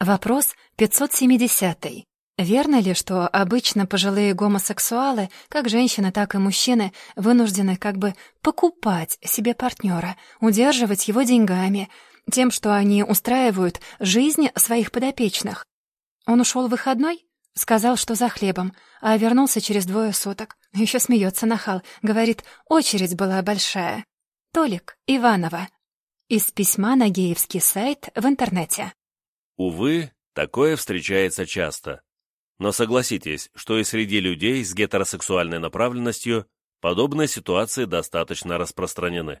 Вопрос 570. Верно ли, что обычно пожилые гомосексуалы, как женщины, так и мужчины, вынуждены как бы покупать себе партнера, удерживать его деньгами, тем, что они устраивают жизнь своих подопечных? Он ушел в выходной? Сказал, что за хлебом, а вернулся через двое суток. Еще смеется нахал, говорит, очередь была большая. Толик Иванова. Из письма на геевский сайт в интернете. Увы, такое встречается часто. Но согласитесь, что и среди людей с гетеросексуальной направленностью подобные ситуации достаточно распространены.